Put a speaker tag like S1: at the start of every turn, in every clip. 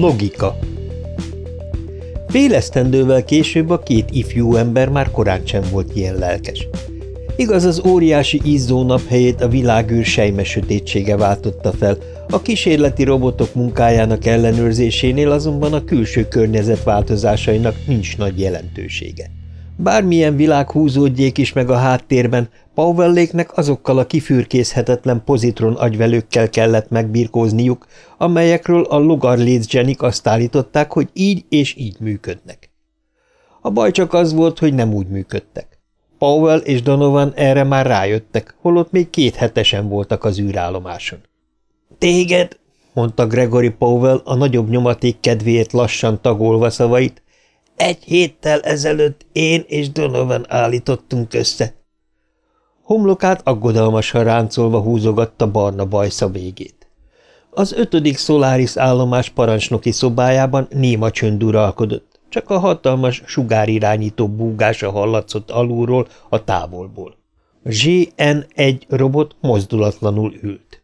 S1: logika Félesztendővel később a két ifjú ember már korán sem volt ilyen lelkes. Igaz, az óriási izzónap helyét a világűr sejme sötétsége váltotta fel, a kísérleti robotok munkájának ellenőrzésénél azonban a külső környezet változásainak nincs nagy jelentősége. Bármilyen világ húzódjék is meg a háttérben, Powelléknek azokkal a kifürkészhetetlen pozitron agyvelőkkel kellett megbirkózniuk, amelyekről a logarléczsenik azt állították, hogy így és így működnek. A baj csak az volt, hogy nem úgy működtek. Powell és Donovan erre már rájöttek, holott még két hetesen voltak az űrállomáson. – Téged, mondta Gregory Powell a nagyobb nyomaték kedvéért lassan tagolva szavait, egy héttel ezelőtt én és Donovan állítottunk össze. Homlokát aggodalmasan ráncolva húzogatta barna bajsza végét. Az ötödik Solaris állomás parancsnoki szobájában néma csönd uralkodott, csak a hatalmas sugárirányító búgása hallatszott alulról a távolból. A ZN-1 robot mozdulatlanul ült.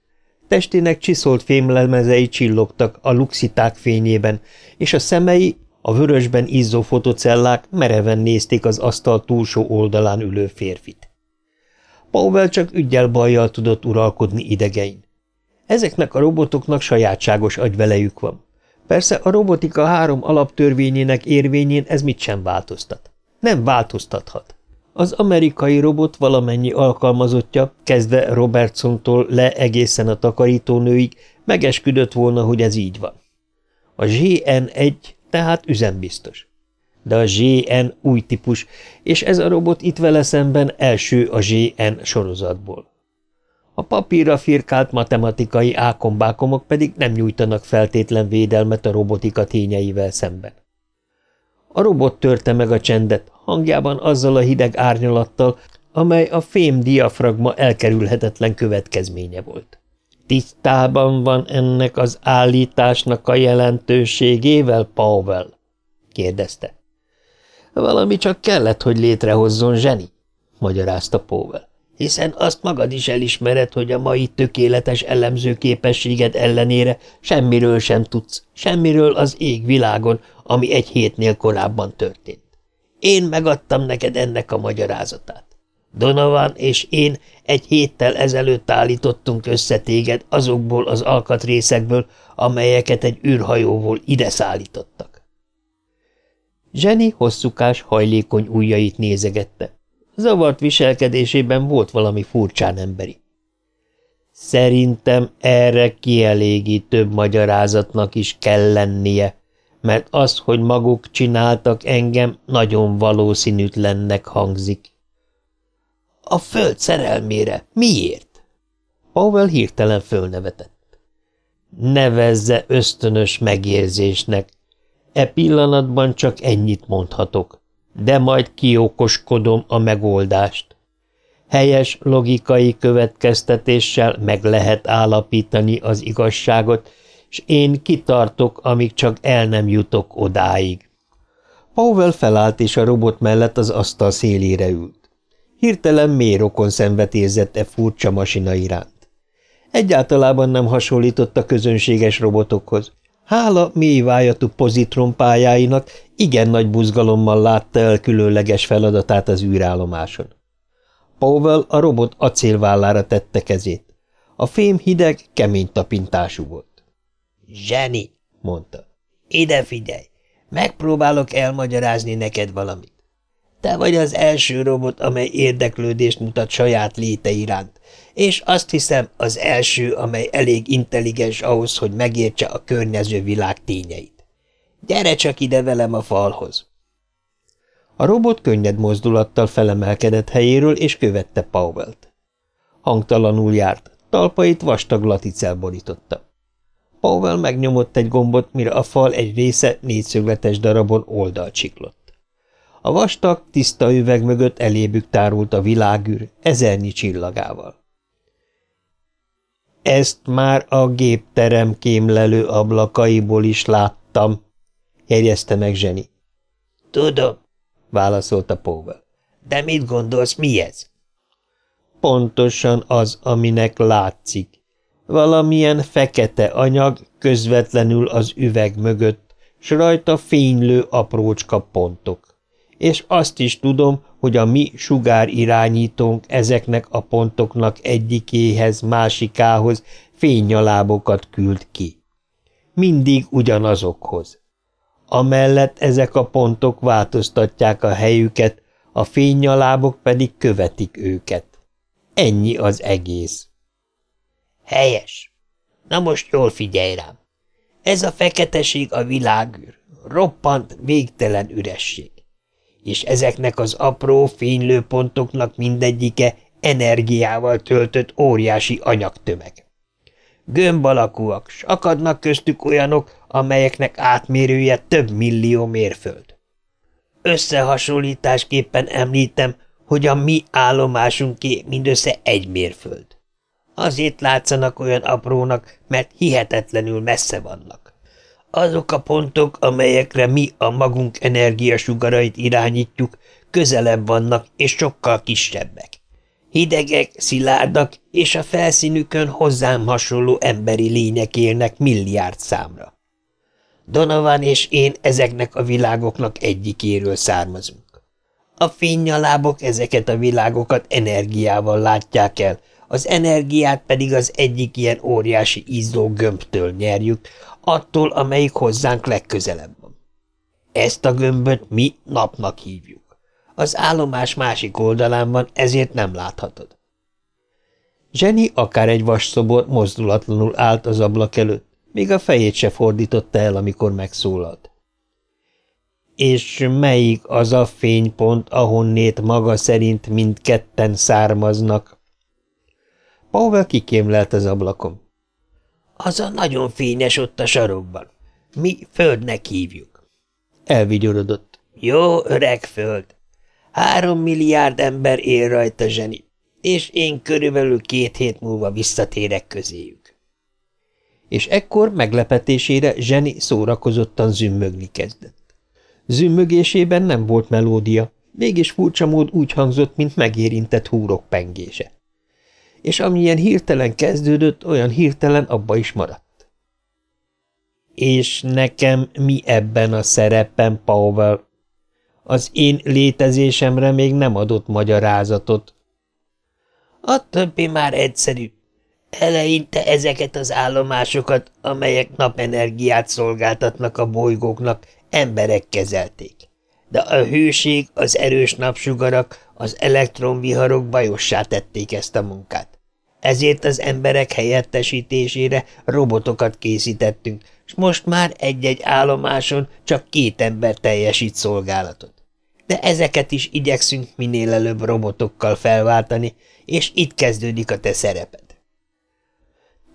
S1: Testének csiszolt fémlemezei csillogtak a luxiták fényében, és a szemei, a vörösben izzó fotocellák mereven nézték az asztal túlsó oldalán ülő férfit. Powell csak ügyel bajjal tudott uralkodni idegein. Ezeknek a robotoknak sajátságos agyvelejük van. Persze a robotika három alaptörvényének érvényén ez mit sem változtat. Nem változtathat. Az amerikai robot valamennyi alkalmazottja, kezdve Robertsontól le egészen a takarítónőig, megesküdött volna, hogy ez így van. A GN1 tehát üzembiztos. De a GN új típus, és ez a robot itt vele szemben első a GN sorozatból. A papírra firkált matematikai ákombákomok pedig nem nyújtanak feltétlen védelmet a robotika tényeivel szemben. A robot törte meg a csendet, hangjában azzal a hideg árnyalattal, amely a fém diafragma elkerülhetetlen következménye volt. Tisztában van ennek az állításnak a jelentőségével, Powell? kérdezte. Valami csak kellett, hogy létrehozzon zseni, magyarázta Powell. Hiszen azt magad is elismered, hogy a mai tökéletes elemző képességed ellenére semmiről sem tudsz, semmiről az ég világon, ami egy hétnél korábban történt. Én megadtam neked ennek a magyarázatát. Donovan és én egy héttel ezelőtt állítottunk össze téged azokból az alkatrészekből, amelyeket egy űrhajóból ide szállítottak. Zseni hosszúkás, hajlékony ujjait nézegette. Zavart viselkedésében volt valami furcsán emberi. Szerintem erre kielégítőbb magyarázatnak is kell lennie, mert az, hogy maguk csináltak engem, nagyon valószínűtlennek hangzik. A föld szerelmére. Miért? Powell hirtelen fölnevetett. Nevezze ösztönös megérzésnek. E pillanatban csak ennyit mondhatok, de majd kiokoskodom a megoldást. Helyes logikai következtetéssel meg lehet állapítani az igazságot, és én kitartok, amíg csak el nem jutok odáig. Powell felállt, és a robot mellett az asztal szélére ült. Hirtelen mély rokon szenvet érzett e furcsa masina iránt. Egyáltalában nem hasonlított a közönséges robotokhoz. Hála mélyvájatú pozitronpályáinak igen nagy buzgalommal látta el különleges feladatát az űrállomáson. Powell a robot acélvállára tette kezét. A fém hideg, kemény tapintású volt. – Zseni! – mondta. – Ide figyelj! Megpróbálok elmagyarázni neked valamit. Te vagy az első robot, amely érdeklődést mutat saját léte iránt, és azt hiszem az első, amely elég intelligens ahhoz, hogy megértse a környező világ tényeit. Gyere csak ide velem a falhoz! A robot könnyed mozdulattal felemelkedett helyéről, és követte Powell-t. Hangtalanul járt, talpait vastag laticel borította. Powell megnyomott egy gombot, mire a fal egy része négyszögletes darabon oldalcsiklott. A vastag, tiszta üveg mögött elébük tárult a világűr ezernyi csillagával. Ezt már a gépterem kémlelő ablakaiból is láttam, jegyezte meg Zseni. Tudom, válaszolta Powell. De mit gondolsz, mi ez? Pontosan az, aminek látszik. Valamilyen fekete anyag, közvetlenül az üveg mögött, s rajta fénylő aprócska pontok. És azt is tudom, hogy a mi sugár irányítónk ezeknek a pontoknak egyikéhez, másikához fénynyalábokat küld ki. Mindig ugyanazokhoz. Amellett ezek a pontok változtatják a helyüket, a fénynyalábok pedig követik őket. Ennyi az egész.
S2: Helyes. Na most jól figyelj rám. Ez a feketeség a világűr, roppant, végtelen üresség. És ezeknek az apró fénylő pontoknak mindegyike energiával töltött óriási anyagtömeg. Gömb alakúak, s akadnak köztük olyanok, amelyeknek átmérője több millió mérföld. Összehasonlításképpen említem, hogy a mi állomásunké mindössze egy mérföld. Azért látszanak olyan aprónak, mert hihetetlenül messze vannak. Azok a pontok, amelyekre mi a magunk energiasugarait irányítjuk, közelebb vannak és sokkal kisebbek. Hidegek, szilárdak, és a felszínükön hozzám hasonló emberi lények élnek milliárd számra. Donovan és én ezeknek a világoknak egyikéről származunk. A fénynyalábok ezeket a világokat energiával látják el, az energiát pedig az egyik ilyen óriási izzó gömbtől nyerjük, attól, amelyik hozzánk legközelebb van. Ezt a gömböt mi napnak hívjuk. Az állomás másik oldalán van, ezért nem láthatod. Zseni akár egy vasszobor mozdulatlanul állt az ablak előtt, még a fejét se fordította el, amikor megszólalt. És melyik az a fénypont, ahonnét maga szerint mindketten származnak? Pavel kikémlelt az ablakon. Az a nagyon fényes ott a sarokban. Mi földnek hívjuk. Elvigyorodott. Jó öreg föld. Három milliárd ember él rajta, zseni, és én körülbelül két hét múlva visszatérek közéjük. És ekkor meglepetésére zseni szórakozottan zümmögni kezdett. Zümmögésében nem volt melódia, mégis furcsa mód úgy hangzott, mint megérintett húrok pengése és amilyen hirtelen kezdődött, olyan hirtelen abba is maradt. És nekem mi ebben a szerepem, Powell? Az én létezésemre még nem adott magyarázatot. A többi már egyszerű. Eleinte ezeket az állomásokat, amelyek napenergiát szolgáltatnak a bolygóknak, emberek kezelték. De a hőség, az erős napsugarak, az elektronviharok bajossá tették ezt a munkát. Ezért az emberek helyettesítésére robotokat készítettünk, és most már egy-egy állomáson csak két ember teljesít szolgálatot. De ezeket is igyekszünk minél előbb robotokkal felváltani, és itt kezdődik a te szereped.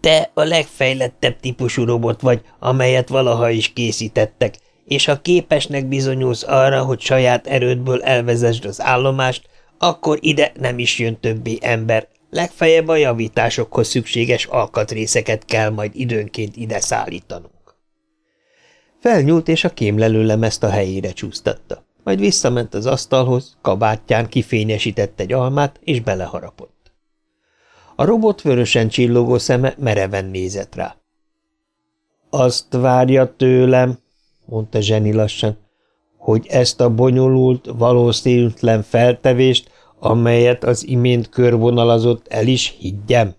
S2: Te a legfejlettebb típusú robot vagy, amelyet valaha is készítettek, és ha képesnek bizonyulsz arra, hogy saját erődből elvezesd az állomást, akkor ide nem is jön többé ember, legfeljebb a javításokhoz szükséges alkatrészeket kell majd időnként ide szállítanunk. Felnyúlt, és a kémlelő lemezt a helyére csúsztatta, majd visszament az asztalhoz, kabátján kifényesített egy almát, és beleharapott. A robot vörösen csillogó szeme mereven nézett rá. – Azt várja tőlem, mondta Zseni lassan, hogy ezt a bonyolult, valószínűtlen feltevést, amelyet az imént körvonalazott, el is higgyem.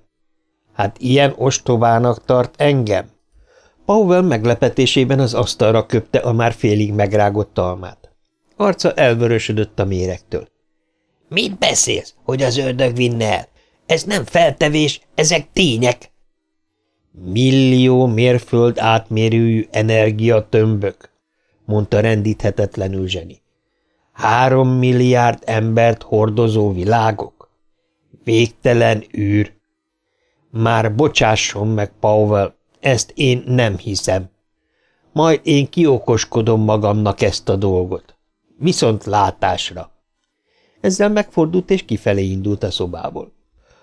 S2: Hát ilyen ostobának tart engem? Powell meglepetésében az asztalra köpte a már félig megrágott almát. Arca elvörösödött a méregtől. – Mit beszélsz, hogy az ördög vinne el? Ez nem feltevés, ezek tények. Millió mérföld átmérőjű energiatömbök, mondta rendíthetetlenül zseni. Három milliárd embert hordozó világok? Végtelen űr. Már bocsásson meg, Powell, ezt én nem hiszem. Majd én kiokoskodom magamnak ezt a dolgot. Viszont látásra. Ezzel megfordult és kifelé indult a szobából.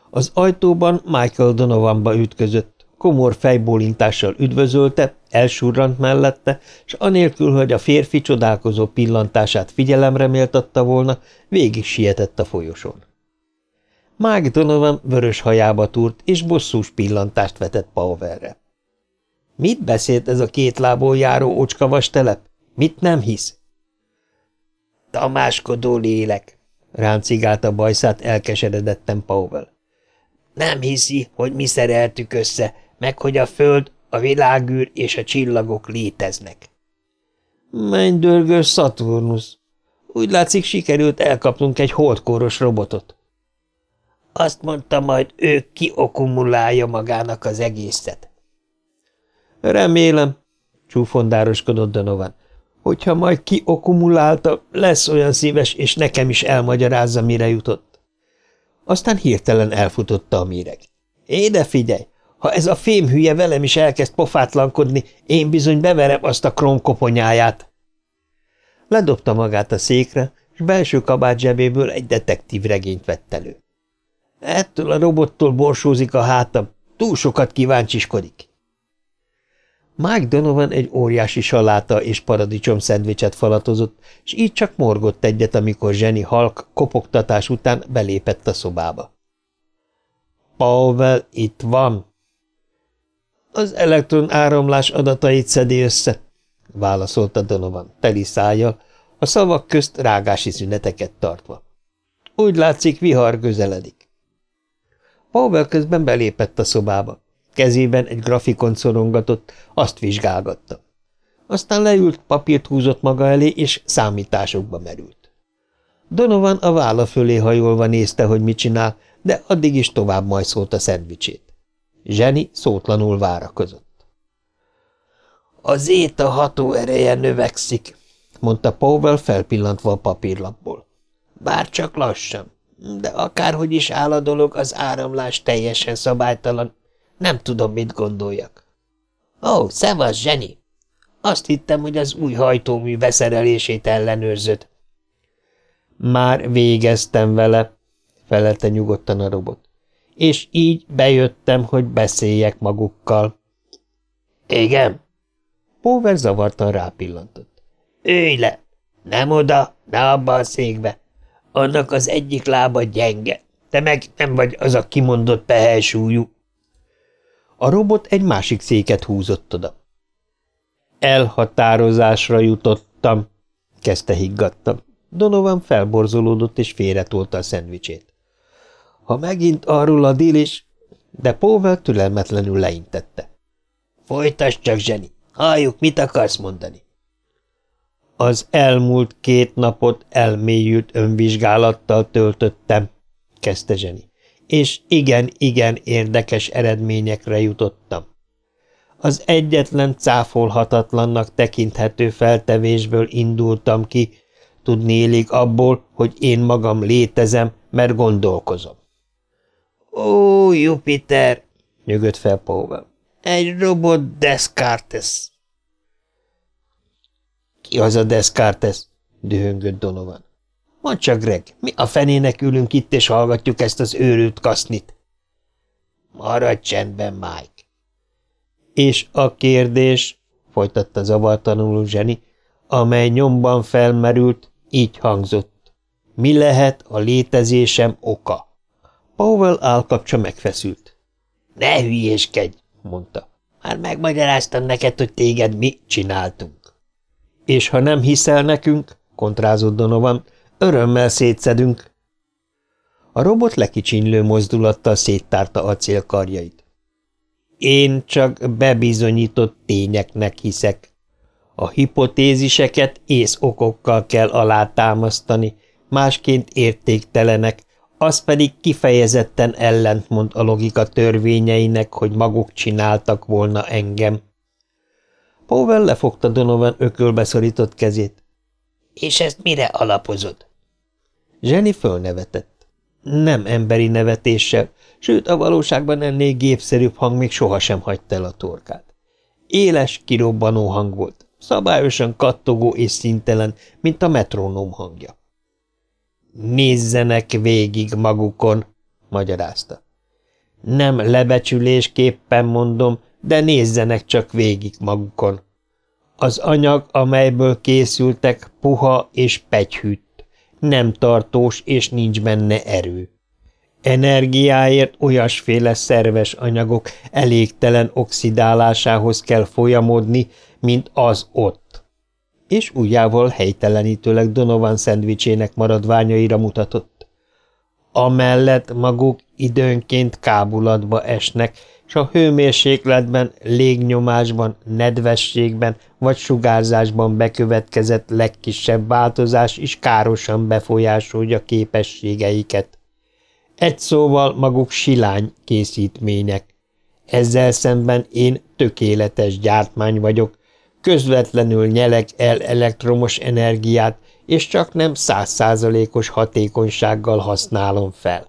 S2: Az ajtóban Michael Donovanba ütközött, komor fejbólintással üdvözölte, elsurrant mellette, s anélkül, hogy a férfi csodálkozó pillantását figyelemre méltatta volna, végig sietett a folyosón. Mike Donovan vörös hajába túrt, és bosszús pillantást vetett Powerre. Mit beszélt ez a két lából járó ocskavas telep? Mit nem hisz? Tamáskodó lélek, ráncigált a bajszát elkeseredetten Powell. Nem hiszi, hogy mi szereltük össze, meg hogy a föld, a világűr és a csillagok léteznek. Mennydörgős Saturnus. Úgy látszik, sikerült elkapnunk egy holdkóros robotot. Azt mondta, majd ő kiokumulálja magának az egészet. Remélem, csúfondároskodott Donovan, hogyha majd kiokumulálta, lesz olyan szíves, és nekem is elmagyarázza, mire jutott. Aztán hirtelen elfutotta a méreg. Éde figyelj, ha ez a fém hülye velem is elkezd pofátlankodni, én bizony beverem azt a krónkoponyáját. Ledobta magát a székre, és belső kabát zsebéből egy detektív regényt vett elő. Ettől a robottól borsózik a hátam, túl sokat kíváncsiskodik. Mike Donovan egy óriási saláta és paradicsom szendvicset falatozott, és így csak morgott egyet, amikor Zseni halk kopogtatás után belépett a szobába. – Powell itt van! – Az elektron áramlás adatait szedi össze – válaszolta Donovan teli szájjal, a szavak közt rágási szüneteket tartva. – Úgy látszik, vihar közeledik. Powell közben belépett a szobába. Kezében egy grafikon szorongatott, azt vizsgálgatta. Aztán leült, papírt húzott maga elé, és számításokba merült. Donovan a válla fölé hajolva nézte, hogy mit csinál, de addig is tovább majszolt a szendvicsét. Zseni szótlanul várakozott. A zéta ható ereje növekszik, mondta Powell felpillantva a papírlapból. Bár csak lassan, de akárhogy is áll a dolog, az áramlás teljesen szabálytalan, nem tudom, mit gondoljak. Ó, oh, szevasz, Zseni! Azt hittem, hogy az új hajtómű beszerelését ellenőrzöd. Már végeztem vele, felelte nyugodtan a robot. És így bejöttem, hogy beszéljek magukkal. Igen? Póver zavartan rápillantott. Őj le! Nem oda, ne abba a székbe. Annak az egyik lába gyenge, te meg nem vagy az a kimondott pehelsúlyú. A robot egy másik széket húzott oda. Elhatározásra jutottam, kezdte higgadtam. Donovan felborzolódott és félretolta a szendvicsét. Ha megint arról a díl is... De Powell türelmetlenül leintette. Folytasd csak, Zseni, halljuk, mit akarsz mondani. Az elmúlt két napot elmélyült önvizsgálattal töltöttem, kezdte Zseni és igen-igen érdekes eredményekre jutottam. Az egyetlen cáfolhatatlannak tekinthető feltevésből indultam ki, tudnélik abból, hogy én magam létezem, mert gondolkozom. Ó, Jupiter! nyögött fel Powell. Egy robot Descartes. Ki az a Descartes? dühöngött Donovan. Mondd csak, Greg, mi a fenének ülünk itt, és hallgatjuk ezt az őrült kasznit? Maradj csendben, Mike. És a kérdés, folytatta zavartanul Zseni, amely nyomban felmerült, így hangzott. Mi lehet a létezésem oka? Powell állkapcsa megfeszült. Ne hülyéskedj, mondta. Már megmagyaráztam neked, hogy téged mi csináltunk. És ha nem hiszel nekünk, kontrázott Donovan, Örömmel szétszedünk. A robot lekicsinlő mozdulattal széttárta acélkarjait. Én csak bebizonyított tényeknek hiszek. A hipotéziseket ész okokkal kell alátámasztani, másként értéktelenek, az pedig kifejezetten ellentmond a logika törvényeinek, hogy maguk csináltak volna engem. Powell lefogta Donovan ökölbeszorított kezét. És ezt mire alapozod? Zseni fölnevetett. Nem emberi nevetéssel, sőt a valóságban ennél gépszerűbb hang még sohasem hagyta el a torkát. Éles, kirobbanó hang volt, szabályosan kattogó és szintelen, mint a metronóm hangja. Nézzenek végig magukon, magyarázta. Nem lebecsülésképpen mondom, de nézzenek csak végig magukon. Az anyag, amelyből készültek, puha és pegyhűt, nem tartós és nincs benne erő.
S1: Energiáért olyasféle szerves anyagok elégtelen oxidálásához kell folyamodni, mint az ott. És ujjával helytelenítőleg Donovan szendvicsének maradványaira mutatott. Amellett maguk időnként kábulatba esnek, és a hőmérsékletben, légnyomásban, nedvességben vagy sugárzásban bekövetkezett legkisebb változás is károsan befolyásolja képességeiket. Egy szóval maguk silány készítmények. Ezzel szemben én tökéletes gyártmány vagyok, közvetlenül nyelek el elektromos energiát, és csak nem százszázalékos hatékonysággal használom fel.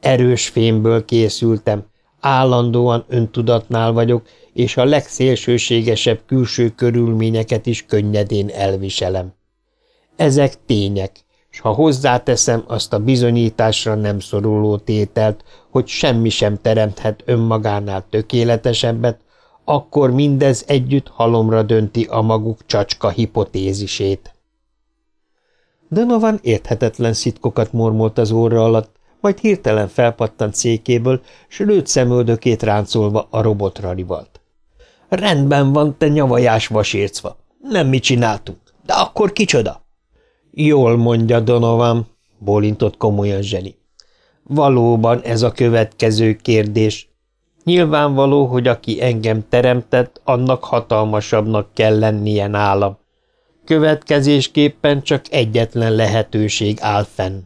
S1: Erős fémből készültem, állandóan öntudatnál vagyok, és a legszélsőségesebb külső körülményeket is könnyedén elviselem. Ezek tények, s ha hozzáteszem azt a bizonyításra nem szoruló tételt, hogy semmi sem teremthet önmagánál tökéletesebbet, akkor mindez együtt halomra dönti a maguk csacska hipotézisét. Donovan érthetetlen szitkokat mormolt az óra alatt, majd hirtelen felpattant székéből, s lőtt szemöldökét ráncolva a robotra rivalt. – Rendben van, te nyavajás vasércva. Nem mi csináltunk. De akkor kicsoda? – Jól mondja Donovan, bólintott komolyan Zseni. Valóban ez a következő kérdés. Nyilvánvaló, hogy aki engem teremtett, annak hatalmasabbnak kell lennie nálam. Következésképpen csak egyetlen lehetőség áll fenn.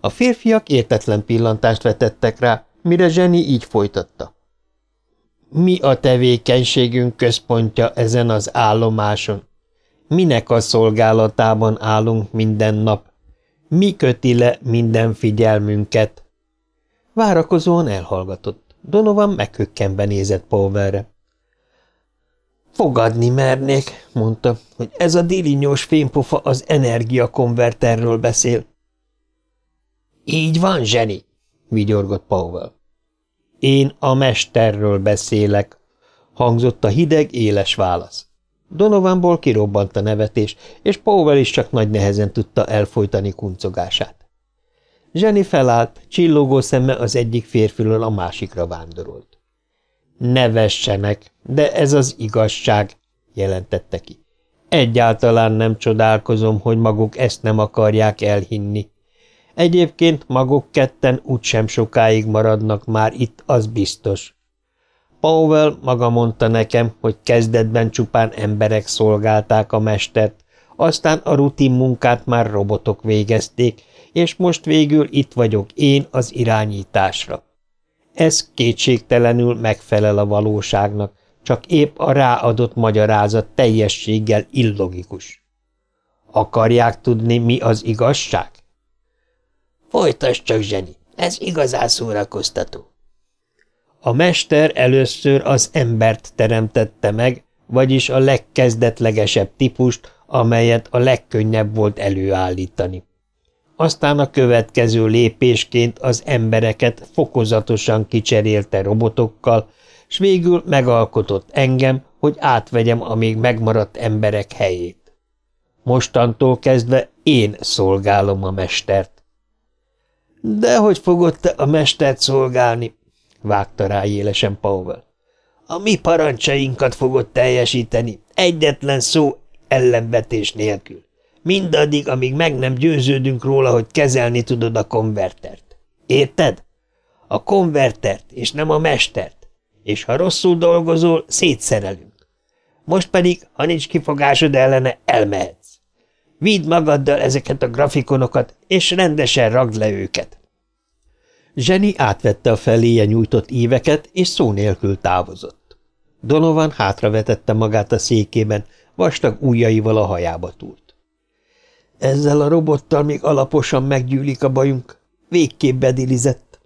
S1: A férfiak értetlen pillantást vetettek rá, mire Zseni így folytatta. Mi a tevékenységünk központja ezen az állomáson? Minek a szolgálatában állunk minden nap? Mi köti le minden figyelmünket? Várakozóan elhallgatott. Donovan meghökkenve nézett Powellre. Fogadni mernék, mondta, hogy ez a dilinyós fénypofa az energiakonverterről beszél. Így van, zseni, vigyorgott Powell. Én a mesterről beszélek, hangzott a hideg, éles válasz. Donovanból kirobbant a nevetés, és Powell is csak nagy nehezen tudta elfolytani kuncogását. Zseni felállt, csillogó szeme az egyik férfiről a másikra vándorolt. Nevessenek, de ez az igazság, jelentette ki. Egyáltalán nem csodálkozom, hogy maguk ezt nem akarják elhinni. Egyébként maguk ketten úgysem sokáig maradnak már itt, az biztos. Powell maga mondta nekem, hogy kezdetben csupán emberek szolgálták a mestert, aztán a rutin munkát már robotok végezték, és most végül itt vagyok én az irányításra. Ez kétségtelenül megfelel a valóságnak, csak épp a ráadott magyarázat teljességgel illogikus. Akarják tudni, mi az igazság? Folytasd csak, Zseni, ez igazán szórakoztató. A mester először az embert teremtette meg, vagyis a legkezdetlegesebb típust, amelyet a legkönnyebb volt előállítani. Aztán a következő lépésként az embereket fokozatosan kicserélte robotokkal, s végül megalkotott engem, hogy átvegyem a még megmaradt emberek helyét. Mostantól kezdve én szolgálom a mestert. De hogy fogod te a mestert szolgálni? vágta rá élesen Powell. A mi parancsainkat fogod teljesíteni, egyetlen szó ellenvetés nélkül. Mindaddig, amíg meg nem győződünk róla, hogy kezelni tudod a konvertert. Érted? A konvertert, és nem a mestert. És ha rosszul dolgozol, szétszerelünk. Most pedig, ha nincs kifogásod ellene, elmehetsz. Vidd magaddal ezeket a grafikonokat, és rendesen ragd le őket. Zseni átvette a feléje nyújtott éveket, és szó nélkül távozott. Donovan hátravetette magát a székében, vastag ujjaival a hajába túrt. Ezzel a robottal még alaposan meggyűlik a bajunk. Végképp bedilizett.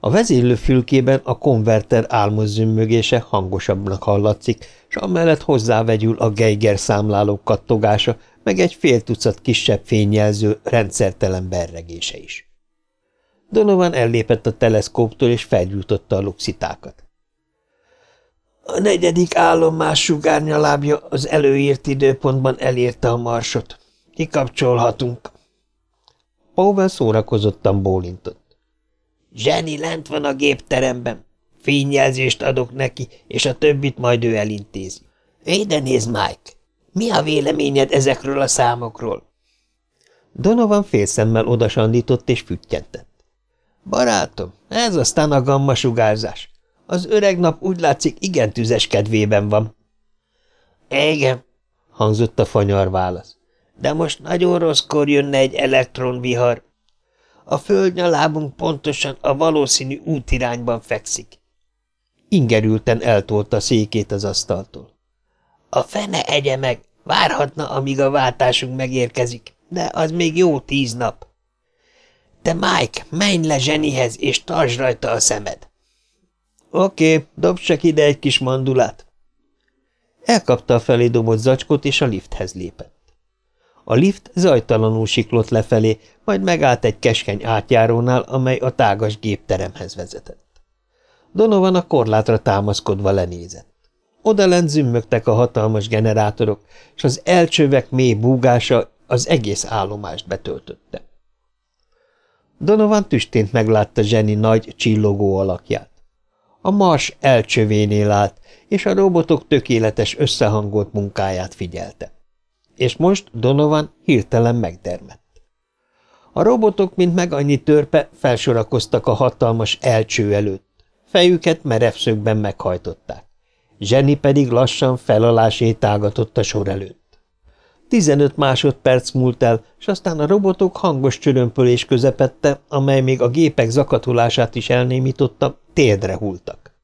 S1: A vezérlő fülkében a konverter álmozzümmögése hangosabbnak hallatszik, s amellett hozzávegyül a Geiger számlálók kattogása, meg egy fél tucat kisebb fényjelző rendszertelen berregése is. Donovan ellépett a teleszkóptól, és felgyújtotta a luxitákat. A negyedik állomás sugárnyalábja az előírt időpontban elérte a marsot. Kikapcsolhatunk. Powell szórakozottan bólintott.
S2: Zseni lent van a gépteremben. Fényjelzést adok neki, és a többit majd ő elintézi. Ide nézd, Mike! Mi a véleményed ezekről a számokról?
S1: Donovan félszemmel odasandított és füttyentett. Barátom, ez aztán a gamma sugárzás. Az öreg nap úgy látszik igen tüzes kedvében van.
S2: Igen,
S1: hangzott a fanyar válasz.
S2: De most nagyon rosszkor jönne egy elektronvihar. A földnyalábunk pontosan a valószínű útirányban fekszik.
S1: Ingerülten eltolta székét az asztaltól.
S2: A fene egye meg, várhatna, amíg a váltásunk megérkezik, de az még jó tíz nap. Te, Mike, menj le zsenihez, és tartsd rajta a szemed.
S1: Oké, okay, csak ide egy kis mandulát. Elkapta a felé dobott zacskot, és a lifthez lépett. A lift zajtalanul siklott lefelé, majd megállt egy keskeny átjárónál, amely a tágas gépteremhez vezetett. Donovan a korlátra támaszkodva lenézett. Odalent zümmögtek a hatalmas generátorok, és az elcsövek mély búgása az egész állomást betöltötte. Donovan tüstént meglátta Zseni nagy, csillogó alakját. A mars elcsövénél állt, és a robotok tökéletes összehangolt munkáját figyelte. És most Donovan hirtelen megdermett. A robotok, mint meg annyi törpe, felsorakoztak a hatalmas elcső előtt. Fejüket merevszögben meghajtották. Zseni pedig lassan felalá sétálgatott a sor előtt. Tizenöt másodperc múlt el, és aztán a robotok hangos csörömpölés közepette, amely még a gépek zakatolását is elnémította, térdre hultak.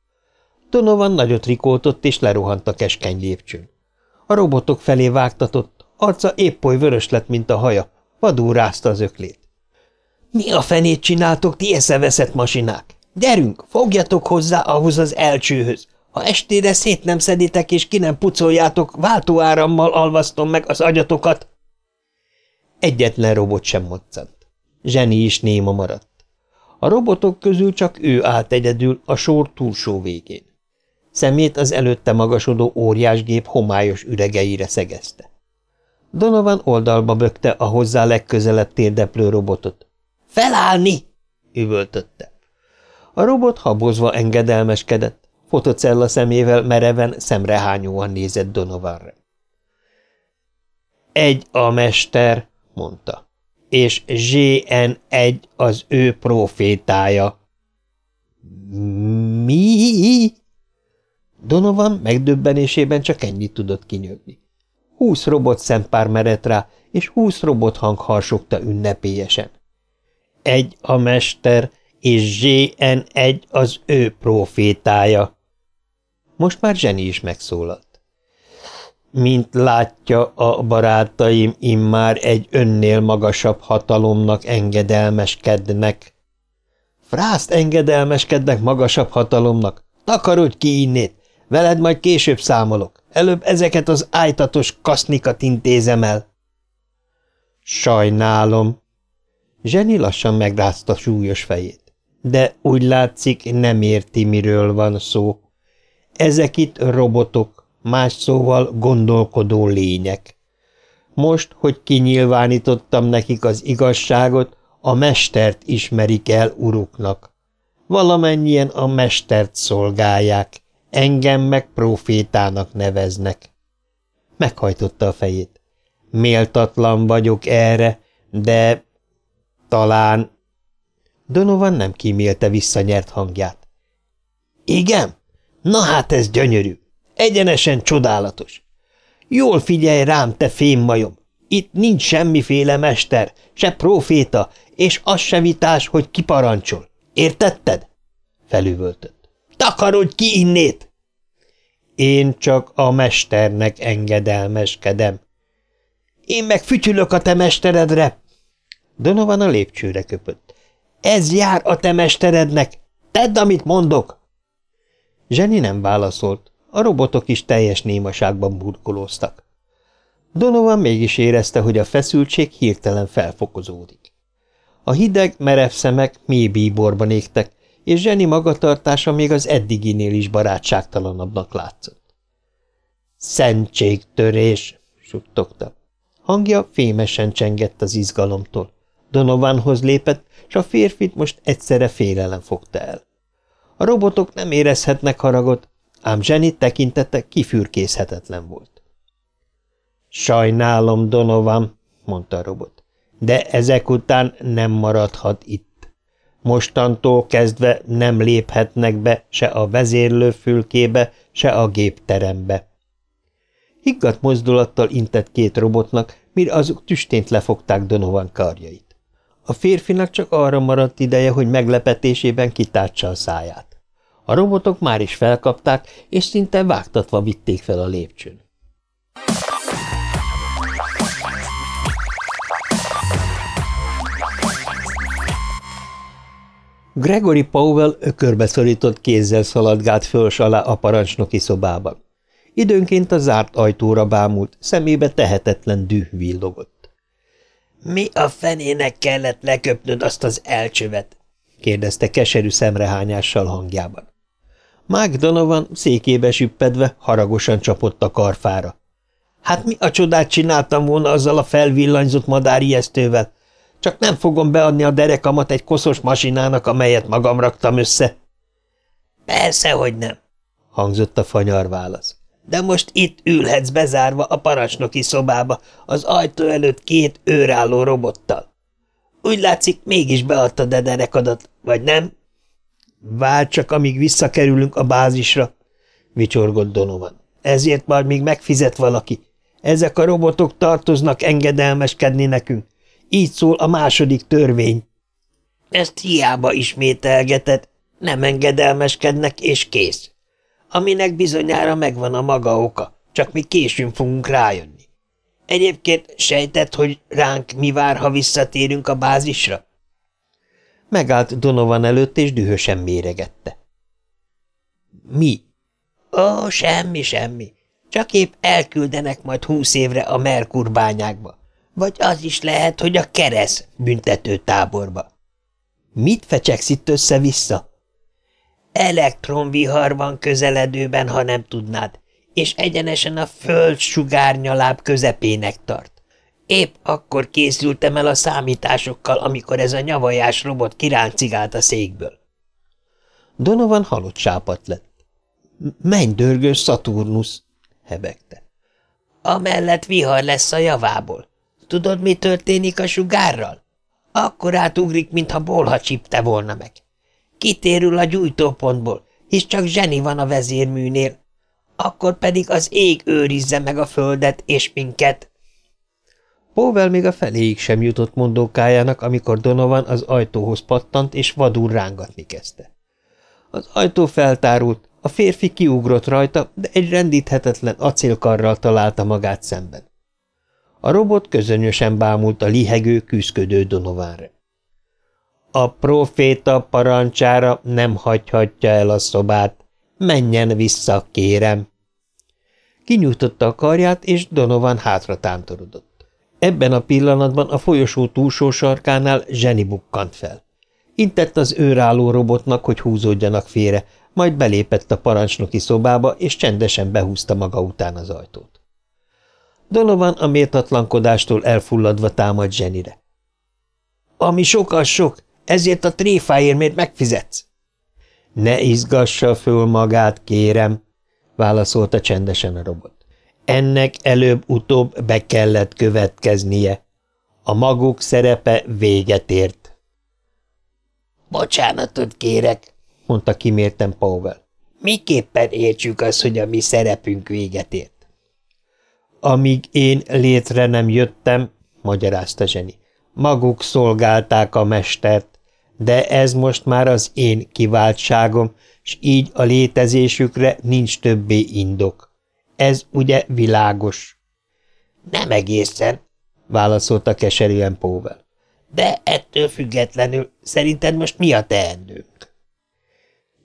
S1: Donovan nagyot rikoltott, és lerohant a keskeny lépcsőn. A robotok felé vágtatott, arca épp oly vörös lett, mint a haja, vadul rázta az öklét. – Mi a fenét csináltok, ti eszeveszett masinák? Gyerünk, fogjatok hozzá ahhoz az elcsőhöz, ha estére szét nem szeditek és ki nem pucoljátok, váltóárammal alvasztom meg az agyatokat. Egyetlen robot sem moccant. Zseni is néma maradt. A robotok közül csak ő állt egyedül a sor túlsó végén. Szemét az előtte magasodó óriásgép homályos üregeire szegezte. Donovan oldalba bökte a hozzá legközelebb térdeplő robotot. – Felállni! – üvöltötte. A robot habozva engedelmeskedett, Fotocella szemével mereven, szemrehányóan nézett Donovanra. Egy a mester, mondta, és ZN1 az ő profétája. Mi? Donovan megdöbbenésében csak ennyit tudott kinyögni. Húsz robot szempár merett rá, és húsz robot hang harsogta ünnepélyesen. Egy a mester, és ZN1 az ő profétája. Most már Zseni is megszólalt. Mint látja, a barátaim immár egy önnél magasabb hatalomnak engedelmeskednek. Frászt engedelmeskednek magasabb hatalomnak? Takarodj ki innét! Veled majd később számolok. Előbb ezeket az ájtatos kasznikat intézem el. Sajnálom. Zseni lassan megrázta súlyos fejét. De úgy látszik, nem érti, miről van szó. Ezek itt robotok, más szóval gondolkodó lények. Most, hogy kinyilvánítottam nekik az igazságot, a mestert ismerik el uruknak. Valamennyien a mestert szolgálják, engem meg profétának neveznek. Meghajtotta a fejét. Méltatlan vagyok erre, de talán... Donovan nem kímélte visszanyert hangját. Igen? Na hát ez gyönyörű, egyenesen csodálatos. Jól figyelj rám, te fémmajom, itt nincs semmiféle mester, se proféta, és az se vitás, hogy kiparancsol. Értetted? Felüvöltött. Takarodj ki innét! Én csak a mesternek engedelmeskedem. Én meg fütyülök a te mesteredre. Donovan a lépcsőre köpött. Ez jár a te mesterednek. Tedd, amit mondok! Zseni nem válaszolt, a robotok is teljes némaságban burkolóztak. Donovan mégis érezte, hogy a feszültség hirtelen felfokozódik. A hideg, merev szemek mély bíborban égtek, és Zseni magatartása még az eddiginél is barátságtalanabbnak látszott. Szentségtörés, suttogta. Hangja fémesen csengett az izgalomtól. Donovanhoz lépett, és a férfit most egyszerre félelem fogta el. A robotok nem érezhetnek haragot, ám Jenny tekintete kifürkészhetetlen volt. Sajnálom, Donovan, mondta a robot, de ezek után nem maradhat itt. Mostantól kezdve nem léphetnek be se a vezérlőfülkébe, se a gépterembe. Higgadt mozdulattal intett két robotnak, mire azok tüstént lefogták Donovan karjait. A férfinak csak arra maradt ideje, hogy meglepetésében kitártsa a száját. A robotok már is felkapták, és szinte vágtatva vitték fel a lépcsőn. Gregory Powell ökörbeszorított kézzel szaladgált föls alá a parancsnoki szobában. Időnként a zárt ajtóra bámult, szemébe tehetetlen düh villogott.
S2: – Mi a fenének kellett leköpnöd azt az elcsövet? – kérdezte keserű szemrehányással hangjában.
S1: Mike Donovan székébe süppedve haragosan csapott a karfára. – Hát mi a csodát csináltam volna azzal a felvillanyzott madárijesztővel? Csak nem fogom beadni a derekamat egy koszos masinának, amelyet magam raktam össze.
S2: – Persze, hogy nem – hangzott a fanyar válasz. De most itt ülhetsz bezárva a parancsnoki szobába, az ajtó előtt két őrálló robottal. Úgy látszik, mégis beadtad a derekadat, vagy nem?
S1: Várj csak, amíg visszakerülünk a bázisra, vicsorgott Donovan. Ezért majd még megfizet valaki. Ezek a robotok tartoznak engedelmeskedni nekünk. Így szól a második törvény.
S2: Ezt hiába ismételgeted, nem engedelmeskednek, és kész. Aminek bizonyára megvan a maga oka, csak mi későn fogunk rájönni. Egyébként sejtett, hogy ránk mi vár, ha visszatérünk a bázisra?
S1: Megállt Donovan előtt, és dühösen méregette.
S2: Mi? Ó, semmi, semmi. Csak épp elküldenek majd húsz évre a Merkur bányákba. Vagy az is lehet, hogy a keresz büntető táborba.
S1: Mit fecsegsz itt össze-vissza?
S2: Elektronvihar van közeledőben, ha nem tudnád, és egyenesen a föld sugárnyaláb közepének tart. Épp akkor készültem el a számításokkal, amikor ez a nyavajás robot kiráncigált a székből.
S1: Donovan halott sápat lett. – Menj, dörgős Szaturnusz! – hebegte.
S2: – Amellett vihar lesz a javából. Tudod, mi történik a sugárral? Akkor átugrik, mintha bolha csipte volna meg. Kitérül a gyújtópontból, hisz csak zseni van a vezérműnél. Akkor pedig az ég őrizze meg a földet és minket.
S1: Powell még a feléig sem jutott mondókájának, amikor Donovan az ajtóhoz pattant és vadul rángatni kezdte. Az ajtó feltárult, a férfi kiugrott rajta, de egy rendíthetetlen acélkarral találta magát szemben. A robot közönösen bámult a lihegő, küszködő Donovanre. A proféta parancsára nem hagyhatja el a szobát. Menjen vissza, kérem. Kinyújtotta a karját, és Donovan hátra tántorodott. Ebben a pillanatban a folyosó túlsó sarkánál zseni bukkant fel. Intett az őrálló robotnak, hogy húzódjanak félre, majd belépett a parancsnoki szobába, és csendesen behúzta maga után az ajtót. Donovan a méltatlankodástól elfulladva támad zsenire. – Ami sok, az sok, ezért a tréfáért miért megfizetsz? Ne izgassa föl magát, kérem, válaszolta csendesen a robot. Ennek előbb-utóbb be kellett következnie. A maguk szerepe véget ért.
S2: Bocsánatot kérek, mondta kimérten Powell. Miképpen értsük azt, hogy a mi szerepünk véget ért?
S1: Amíg én létre nem jöttem, magyarázta Zseni, maguk szolgálták a mestert, de ez most már az én kiváltságom, s így a létezésükre nincs többé indok. Ez ugye világos?
S2: Nem egészen,
S1: válaszolta keserűen Powell.
S2: De ettől függetlenül szerinted most mi a teendőnk?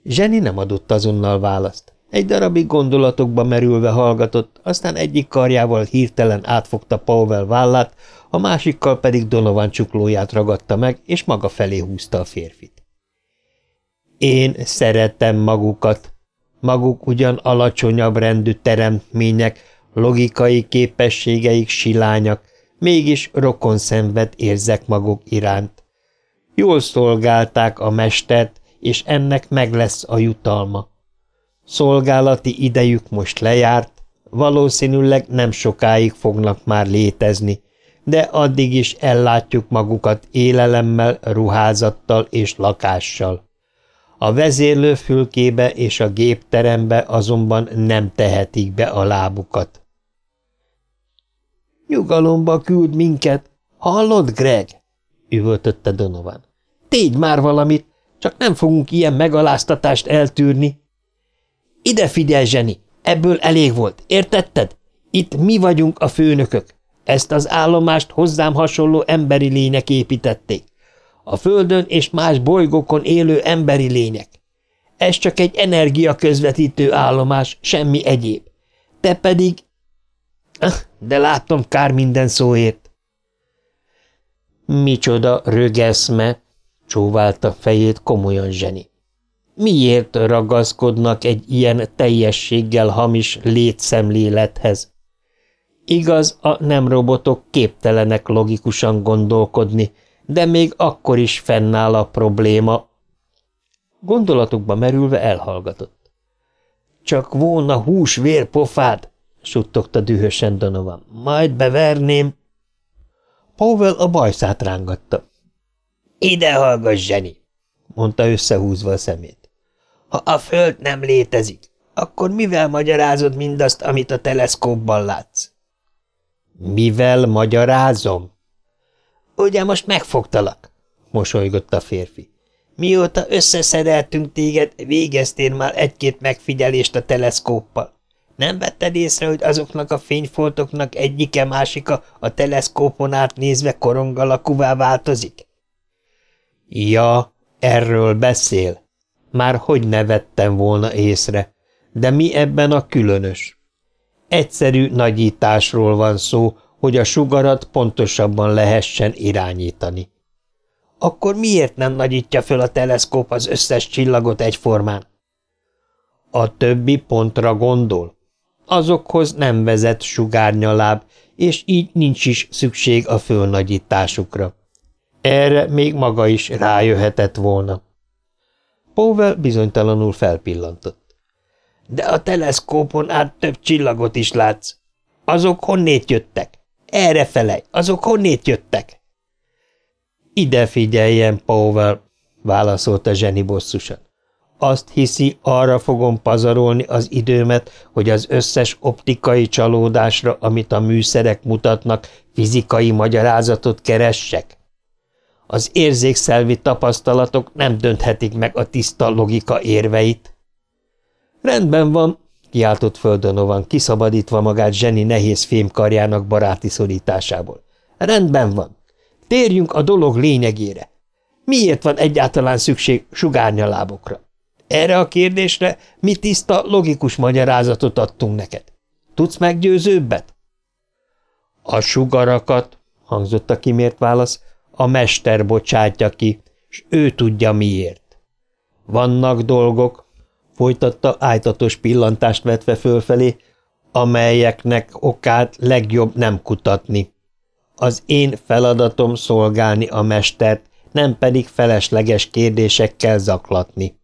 S1: Zseni nem adott azonnal választ. Egy darabig gondolatokba merülve hallgatott, aztán egyik karjával hirtelen átfogta Powell vállát, a másikkal pedig Donovan csuklóját ragadta meg, és maga felé húzta a férfit. Én szeretem magukat. Maguk ugyan alacsonyabb rendű teremtmények, logikai képességeik silányak, Mégis rokon szenved érzek maguk iránt. Jól szolgálták a mestert, és ennek meg lesz a jutalma. Szolgálati idejük most lejárt, valószínűleg nem sokáig fognak már létezni, de addig is ellátjuk magukat élelemmel, ruházattal és lakással. A vezérlőfülkébe és a gépterembe azonban nem tehetik be a lábukat.
S2: Nyugalomba küld minket. Hallod, Greg? üvöltötte Donovan. Tégy már valamit, csak nem fogunk ilyen megaláztatást eltűrni. Ide figyelj, Zseni, ebből elég volt, értetted? Itt mi vagyunk a főnökök. Ezt az állomást hozzám hasonló emberi lények építették. A Földön és más bolygókon élő emberi lények. Ez csak egy energiaközvetítő állomás, semmi egyéb. Te pedig... Ah, de láttam kár minden szóért.
S1: Micsoda rögeszme, csóválta fejét komolyan zseni. Miért ragaszkodnak egy ilyen teljességgel hamis létszemlélethez? Igaz, a nem robotok képtelenek logikusan gondolkodni, de még akkor is fennáll a probléma. Gondolatokba merülve elhallgatott. Csak volna hús-vér pofád, suttogta dühösen Donovan. Majd beverném. Powell a bajszát rángatta.
S2: Ide hallgass, Zseni,
S1: mondta összehúzva a szemét.
S2: Ha a föld nem létezik, akkor mivel magyarázod mindazt, amit a teleszkópban látsz?
S1: Mivel magyarázom?
S2: Ugye most megfogtalak, mosolygott a férfi. Mióta összeszereltünk téged, végeztél már egy-két megfigyelést a teleszkóppal. Nem vetted észre, hogy azoknak a fényfoltoknak egyike másika a teleszkópon átnézve korong alakúvá változik?
S1: Ja, erről beszél. Már hogy ne vettem volna észre, de mi ebben a különös? Egyszerű nagyításról van szó, hogy a sugarat pontosabban lehessen irányítani.
S2: Akkor miért nem nagyítja föl a teleszkóp az összes csillagot egyformán?
S1: A többi pontra gondol. Azokhoz nem vezet sugárnyaláb, és így nincs is szükség a fölnagyításukra. Erre még maga is rájöhetett volna. Powell bizonytalanul felpillantott.
S2: De a teleszkópon át több csillagot is látsz. Azok honnét jöttek? Erre felej, azok honnét jöttek?
S1: Ide figyeljen, Powell, válaszolta Zseni bosszusan. Azt hiszi, arra fogom pazarolni az időmet, hogy az összes optikai csalódásra, amit a műszerek mutatnak, fizikai magyarázatot keressek? Az érzékszelvi tapasztalatok nem dönthetik meg a tiszta logika érveit. Rendben van, kiáltott Földonovan, kiszabadítva magát zseni nehéz fémkarjának baráti szorításából. Rendben van. Térjünk a dolog lényegére. Miért van egyáltalán szükség sugárnyalábokra? Erre a kérdésre mi tiszta, logikus magyarázatot adtunk neked. Tudsz meggyőzőbbet? A sugarakat, hangzott a kimért válasz, a mester bocsátja ki, s ő tudja miért. Vannak dolgok, folytatta ájtatos pillantást vetve fölfelé, amelyeknek okát legjobb nem kutatni. Az én feladatom szolgálni a mestert, nem pedig felesleges kérdésekkel zaklatni.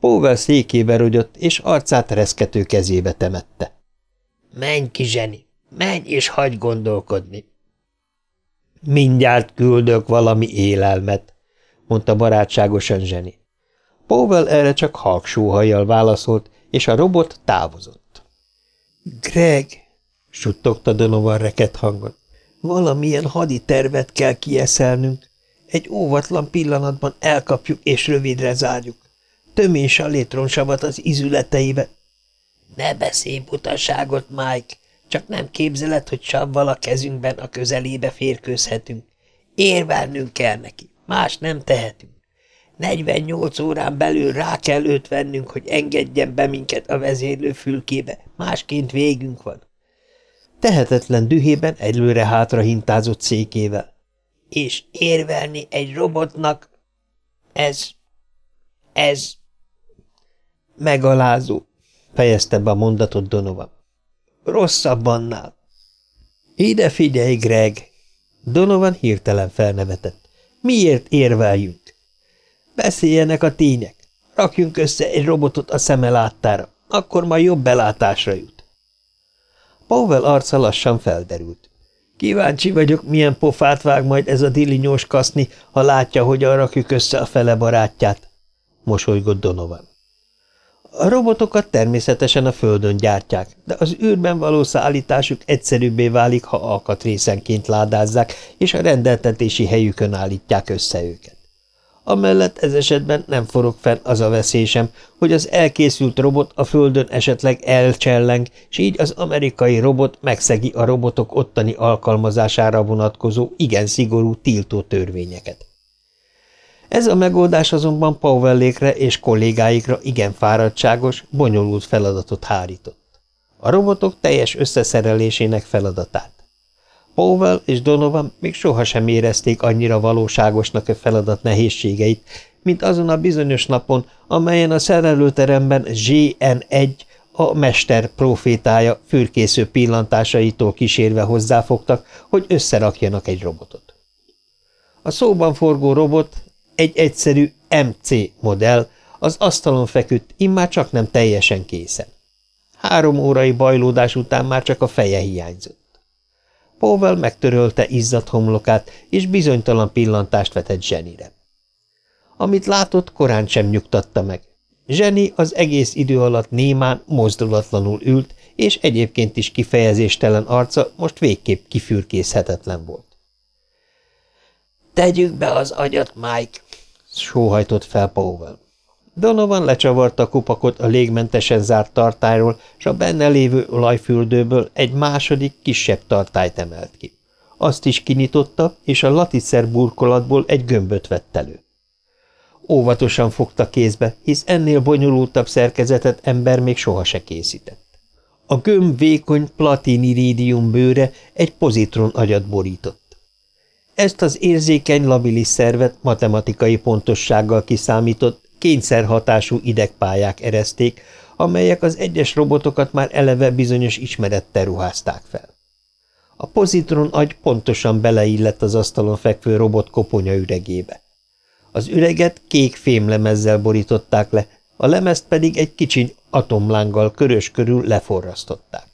S1: Póvel székébe rogyott, és arcát reszkető kezébe temette.
S2: – Menj ki, zseni, menj és hagyj gondolkodni!
S1: – Mindjárt küldök valami élelmet – mondta barátságosan zseni. Powell erre csak halksóhajjal válaszolt, és a robot távozott.
S2: – Greg! – suttogta Donovan reket hangon. – Valamilyen haditervet kell kieszelnünk. Egy óvatlan pillanatban elkapjuk és rövidre zárjuk. Tömés a létronsavat az izületeibe. – Ne beszélj butaságot, Mike! Csak nem képzeled, hogy savval a kezünkben a közelébe férkőzhetünk. Érvelnünk kell neki, más nem tehetünk. 48 órán belül rá kell őt vennünk, hogy engedjen be minket a vezérlő fülkébe, másként végünk van.
S1: Tehetetlen dühében előre-hátra hintázott székével.
S2: És érvelni egy robotnak, ez, ez...
S1: Megalázó, fejezte be a mondatot Donovan.
S2: Rosszabb annál.
S1: Ide figyelj, Greg! Donovan hirtelen felnevetett. Miért érveljünk? Beszéljenek a tények. Rakjunk össze egy robotot a szeme láttára, akkor majd jobb belátásra jut. Powell arca lassan felderült. Kíváncsi vagyok, milyen pofát vág majd ez a dilinyós kaszni, ha látja, hogyan rakjuk össze a fele barátját, mosolygott Donovan. A robotokat természetesen a földön gyártják, de az űrben való szállításuk egyszerűbbé válik, ha alkatrészenként ládázzák, és a rendeltetési helyükön állítják össze őket. Amellett ez esetben nem forog fenn az a veszésem, hogy az elkészült robot a földön esetleg elcselleng, és így az amerikai robot megszegi a robotok ottani alkalmazására vonatkozó igen szigorú tiltó törvényeket. Ez a megoldás azonban Powellékre és kollégáikra igen fáradtságos, bonyolult feladatot hárított. A robotok teljes összeszerelésének feladatát. Powell és Donovan még sohasem érezték annyira valóságosnak a feladat nehézségeit, mint azon a bizonyos napon, amelyen a szerelőteremben ZN1 a mester profétája fürkésző pillantásaitól kísérve hozzáfogtak, hogy összerakjanak egy robotot. A szóban forgó robot egy egyszerű MC modell, az asztalon feküdt, immár csak nem teljesen készen. Három órai bajlódás után már csak a feje hiányzott. Powell megtörölte izzadt homlokát, és bizonytalan pillantást vetett Zsenire. Amit látott, korán sem nyugtatta meg. Zseni az egész idő alatt némán, mozdulatlanul ült, és egyébként is kifejezéstelen arca most végképp kifürkészhetetlen volt. – Tegyük be az agyat, Mike! – sóhajtott fel Powell. Donovan lecsavarta a kupakot a légmentesen zárt tartályról, és a benne lévő olajfürdőből egy második, kisebb tartályt emelt ki. Azt is kinyitotta, és a latiszer burkolatból egy gömböt vett elő. Óvatosan fogta kézbe, hisz ennél bonyolultabb szerkezetet ember még soha se készített. A gömb vékony platiniridium bőre egy pozitron agyat borított. Ezt az érzékeny labilis szervet matematikai pontossággal kiszámított, kényszerhatású idegpályák erezték, amelyek az egyes robotokat már eleve bizonyos ismerettel ruházták fel. A pozitron agy pontosan beleillett az asztalon fekvő robot koponya üregébe. Az üreget kék fémlemezzel borították le, a lemezt pedig egy kicsi atomlánggal körös körül leforrasztották.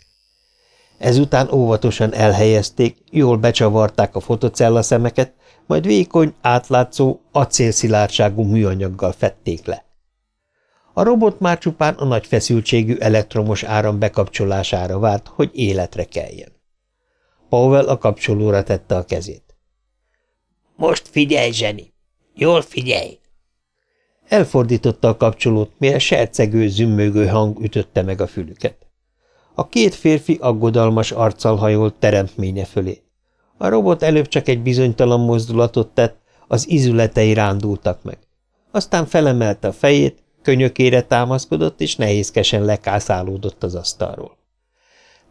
S1: Ezután óvatosan elhelyezték, jól becsavarták a fotocella szemeket, majd vékony, átlátszó, acélszilárdságú műanyaggal fették le. A robot már csupán a nagy feszültségű elektromos áram bekapcsolására várt, hogy életre keljen. Powell a kapcsolóra tette a kezét. – Most figyelj, Zseni! Jól figyelj! Elfordította a kapcsolót, mire sercegő, zümmögő hang ütötte meg a fülüket. A két férfi aggodalmas arccal hajolt teremtménye fölé. A robot előbb csak egy bizonytalan mozdulatot tett, az izületei rándultak meg. Aztán felemelte a fejét, könyökére támaszkodott, és nehézkesen lekászálódott az asztalról.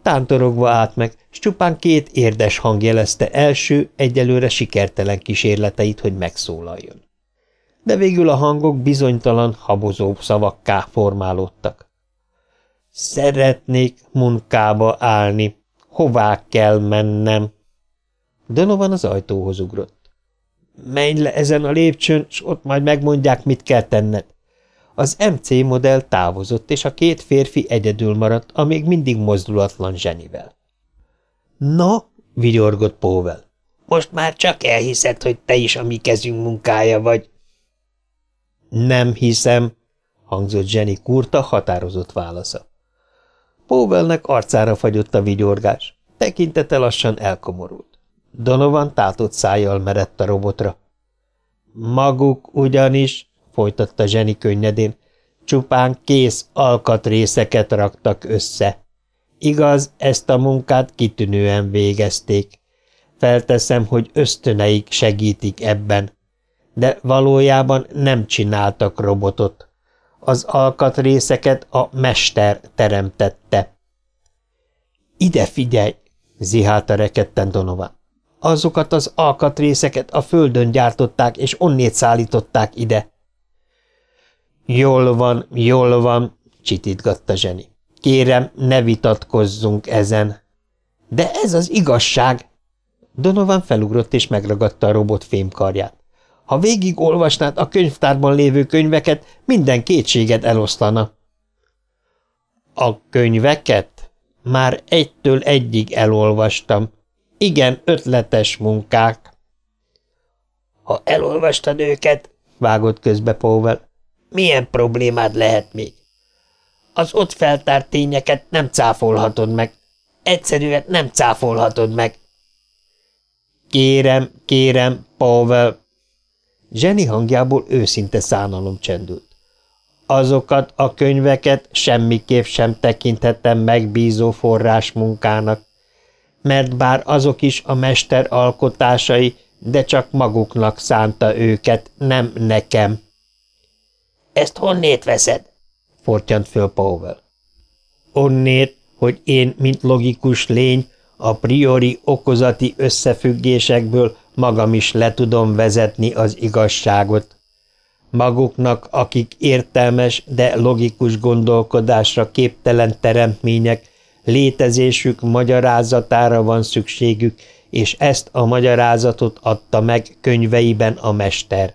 S1: Tántorogva állt meg, s csupán két érdes hang jelezte első, egyelőre sikertelen kísérleteit, hogy megszólaljon. De végül a hangok bizonytalan, habozó szavakká formálódtak. Szeretnék munkába állni. Hová kell mennem? Donovan az ajtóhoz ugrott. Menj le ezen a lépcsőn, s ott majd megmondják, mit kell tenned. Az MC modell távozott, és a két férfi egyedül maradt, a még mindig mozdulatlan zsenivel. No, vigyorgott Póvel. Most már csak elhiszed, hogy te is a mi kezünk munkája vagy. Nem hiszem, hangzott Zseni kurta határozott válasza. Póvelnek arcára fagyott a vigyorgás, tekintete lassan elkomorult. Donovan tátott szájjal merett a robotra. Maguk ugyanis, folytatta zseni könnyedén, csupán kész alkatrészeket raktak össze. Igaz, ezt a munkát kitűnően végezték. Felteszem, hogy ösztöneik segítik ebben, de valójában nem csináltak robotot. Az alkatrészeket a mester teremtette. Ide figyelj! zihálta rekedten Donovan. Azokat az alkatrészeket a földön gyártották, és onnét szállították ide. Jól van, jól van, csitítgatta Zseni. Kérem, ne vitatkozzunk ezen.
S2: De ez az igazság! Donovan felugrott és megragadta a robot fémkarját. Ha végig olvasnád a könyvtárban lévő könyveket, minden kétséged elosztana. A könyveket? Már egytől egyig elolvastam. Igen, ötletes munkák. Ha elolvastad őket, vágott közbe Powell, milyen problémád lehet még? Az ott feltárt tényeket nem cáfolhatod meg. Egyszerűen nem cáfolhatod meg. Kérem, kérem, Powell. Jenny hangjából őszinte szánalom csendült. Azokat a könyveket semmiképp sem tekinthetem megbízó forrás munkának, mert bár azok is a mester alkotásai, de csak maguknak szánta őket, nem nekem. Ezt honnét veszed? fortyant föl Powell. Onnét, hogy én, mint logikus lény, a priori okozati összefüggésekből magam is le tudom vezetni az igazságot. Maguknak, akik értelmes, de logikus gondolkodásra képtelen teremtmények, létezésük magyarázatára van szükségük, és ezt a magyarázatot adta meg könyveiben a mester.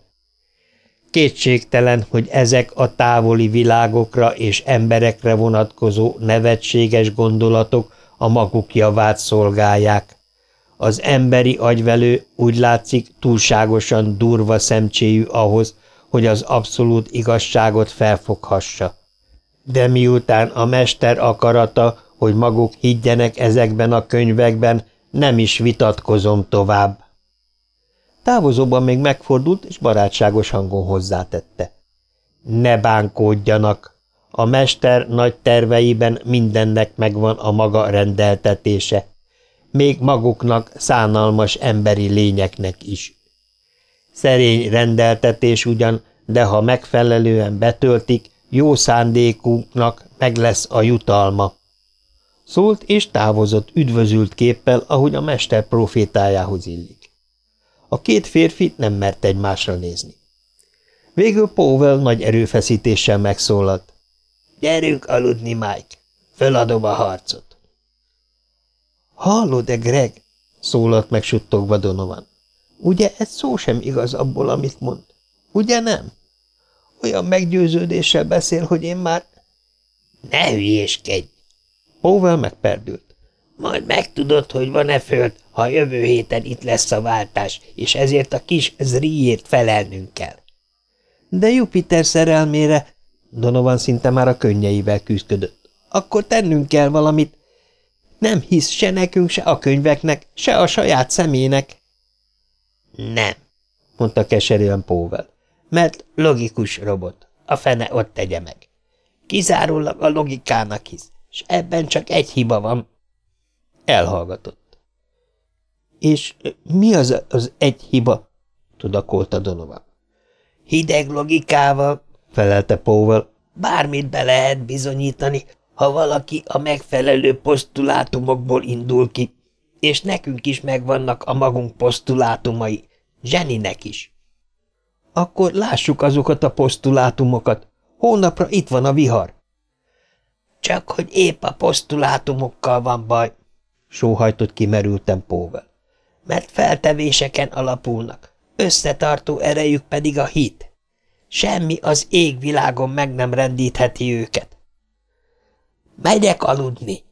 S2: Kétségtelen, hogy ezek a távoli világokra és emberekre vonatkozó nevetséges gondolatok a maguk javát szolgálják. Az emberi agyvelő úgy látszik túlságosan durva szemcséjű ahhoz, hogy az abszolút igazságot felfoghassa. De miután a mester akarata, hogy maguk higgyenek ezekben a könyvekben, nem is vitatkozom tovább. Távozóban még megfordult, és barátságos hangon hozzátette. Ne bánkódjanak! A mester nagy terveiben mindennek megvan a maga rendeltetése, még maguknak szánalmas emberi lényeknek is. Szerény rendeltetés ugyan, de ha megfelelően betöltik, jó szándékunknak meg lesz a jutalma. Szólt és távozott üdvözült képpel, ahogy a mester profétájához illik. A két férfi nem mert egymásra nézni. Végül Powell nagy erőfeszítéssel megszólalt. – Gyerünk aludni, Mike! Föladom a harcot! – Hallod-e, Greg? – szólalt meg suttogva Donovan. – Ugye ez szó sem igaz abból, amit mond? Ugye nem? Olyan meggyőződéssel beszél, hogy én már... – Ne hülyéskedj! Powell megperdült. Majd megtudod, hogy van-e föld, ha jövő héten itt lesz a váltás, és ezért a kis zriért felelnünk kell. De Jupiter szerelmére, Donovan szinte már a könnyeivel küzdködött. Akkor tennünk kell valamit. Nem hisz se nekünk, se a könyveknek, se a saját szemének. Nem, mondta keserűen Powell, mert logikus robot. A fene ott tegye meg. Kizárólag a logikának hisz és ebben csak egy hiba van. Elhallgatott. És mi az az egy hiba? tudakolta Donovan. Hideg logikával, felelte Powell, bármit be lehet bizonyítani, ha valaki a megfelelő posztulátumokból indul ki, és nekünk is megvannak a magunk posztulátumai, Zseninek is. Akkor lássuk azokat a posztulátumokat. Hónapra itt van a vihar. Csak hogy épp a posztulátumokkal van baj, sóhajtott kimerültem Póvel. Mert feltevéseken alapulnak, összetartó erejük pedig a hit. Semmi az égvilágon meg nem rendítheti őket. Megyek aludni.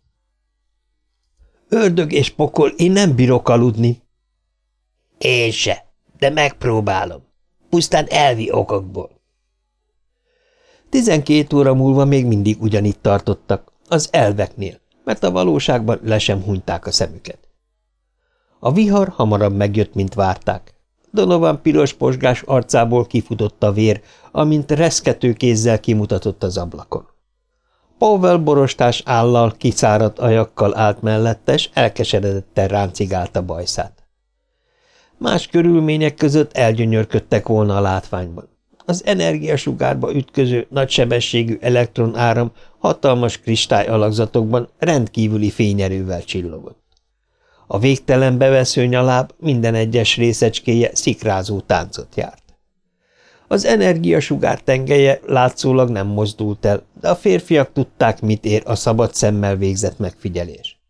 S2: Ördög és pokol, én nem bírok aludni. Én se, de megpróbálom. Pusztán elvi okokból. Tizenkét óra múlva még mindig ugyanitt tartottak, az elveknél, mert a valóságban le sem hunyták a szemüket. A vihar hamarabb megjött, mint várták. Donovan piros posgás arcából kifutott a vér, amint reszkető kézzel kimutatott az ablakon. Powell borostás állal, kiszáradt ajakkal állt mellette, és elkeseredetten ráncigálta bajszát. Más körülmények között elgyönyörködtek volna a látványban. Az energiasugárba ütköző, nagysebességű elektronáram hatalmas kristályalakzatokban rendkívüli fényerővel csillogott. A végtelen bevesző nyaláb minden egyes részecskéje szikrázó táncot járt. Az energiasugár tengelye látszólag nem mozdult el, de a férfiak tudták, mit ér a szabad szemmel végzett megfigyelés.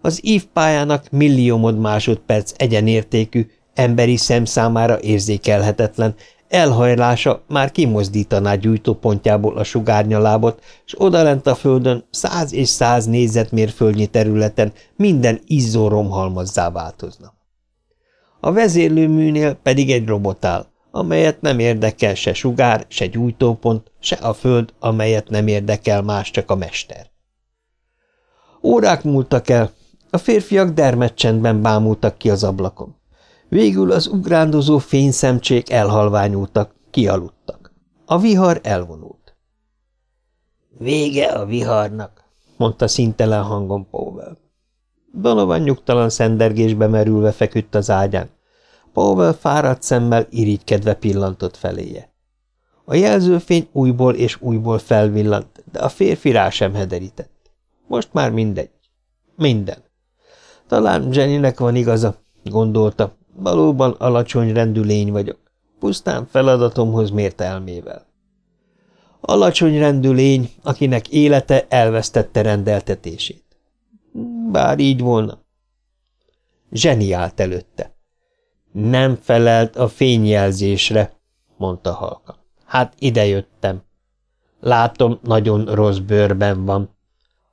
S1: Az ívpályának milliómod másodperc egyenértékű, emberi szem számára érzékelhetetlen, elhajlása már kimozdítaná gyújtópontjából a sugárnyalábot, és odalent a földön száz és száz négyzetmérföldnyi területen minden izzó romhalmazzá változna. A vezérlőműnél pedig egy robot áll, amelyet nem érdekel se sugár, se gyújtópont, se a föld, amelyet nem érdekel más, csak a mester. Órák múltak el, a férfiak dermedcsendben bámultak ki az ablakon. Végül az ugrándozó fényszemcsék elhalványultak, kialudtak. A vihar elvonult.
S2: Vége a viharnak, mondta szintelen hangon Powell.
S1: Donovan nyugtalan szendergésbe merülve feküdt az ágyán. Powell fáradt szemmel irigykedve pillantott feléje. A jelzőfény újból és újból felvillant, de a férfi rá sem hederített. Most már mindegy. Minden. Talán Jennynek van igaza, gondolta, Valóban alacsony rendű lény vagyok, pusztán feladatomhoz mért elmével. Alacsony rendű lény, akinek élete elvesztette rendeltetését. Bár így volna. Zseni állt előtte. Nem felelt a fényjelzésre, mondta halka. Hát idejöttem. Látom, nagyon rossz bőrben van.